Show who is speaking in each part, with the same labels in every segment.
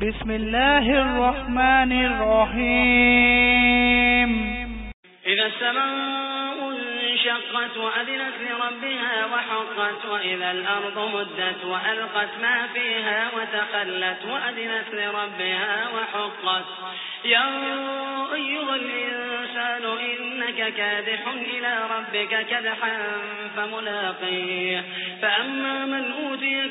Speaker 1: بسم الله الرحمن الرحيم
Speaker 2: إذا السماء انشقت وأذنت لربها وحقت وإذا الأرض مدت وألقت ما فيها وتخلت وأذنت لربها وحقت. يا أيها الإنسان إنك كادح إلى ربك كدحا فملاقيه. فأما من أوتي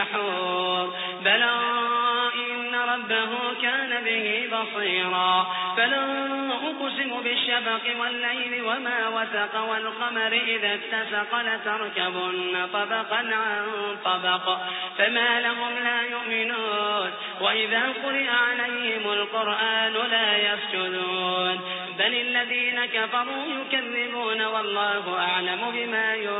Speaker 2: يحور. بلى إن ربه كان به بصيرا. فلا أقسم بالشبق والليل وما وسق والقمر إذا اتسق لتركبن طبقا عن طبق. فما لهم لا يؤمنون. وإذا قرئ عليهم القرآن لا يسجدون. بل الذين كفروا يكذبون والله أعلم بما يوعون